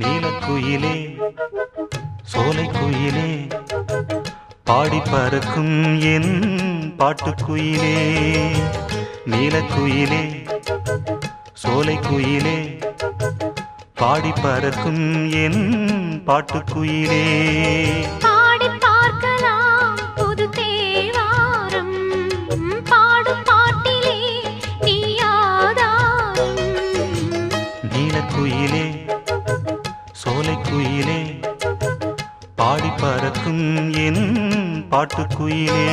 நீலக்குயிலே சோலைக்குயிலே பாடி பறக்கும் என் பாட்டுக்குயிலே நீலக்குயிலே சோலைக்குயிலே பாடி பறக்கும் என் பாட்டுக்குயிலே. பாடி பார்க்கலாம் புது தேவாரம் பாடும் பாட்டிலே நீலக்குயிலே சோலைக்குயிலே பாடி பறக்கும் என் பாட்டுக்குயிலே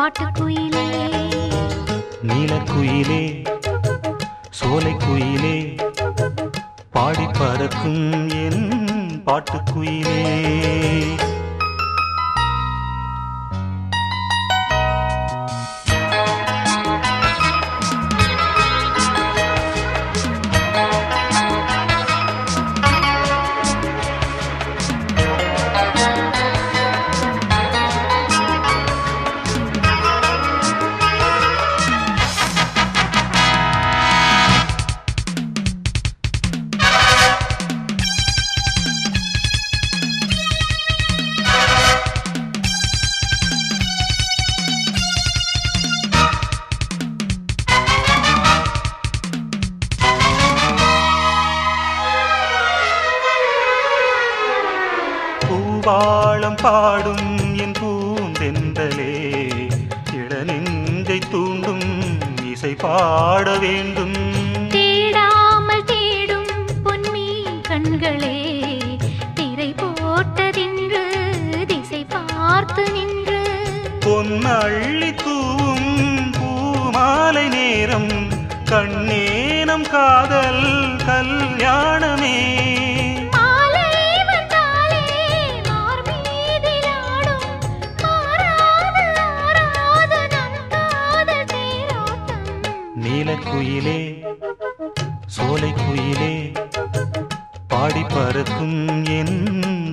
பாட்டுக்குயிலே. நீலக்குயிலே சோலைக்குயிலே பாடி பறக்கும் என் பாட்டுக்குயிலே. பூவாளம் பாடும் என் பூந்தென்றலே. இளநெஞ்சை தூண்டும் இசை பாட வேண்டும். தேடாமல் தேடும் பொன்மீன் கண்களே. திரை போட்டதின்று திசை பார்த்து நின்று. பொன்னள்ளி தூவும் பூமாலை நேரம். கண்ணேனம் காதல் கல்யாணமே. நீலக்குயிலே சோலைக்குயிலே பாடி பறக்கும் என்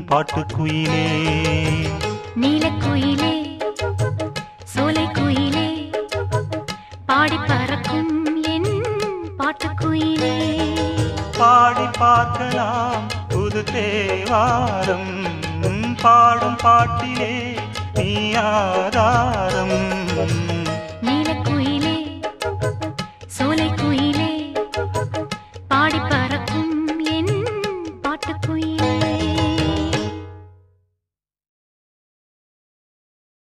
பாட்டுக்குயிலே. நீலக்குயிலே சோலைக்குயிலே பாடி பறக்கும் என் பாட்டுக்குயிலே. பாடி பார்க்கலாம் புது தேவாரம் பாடும் பாட்டிலே நீ ஆதாரம்.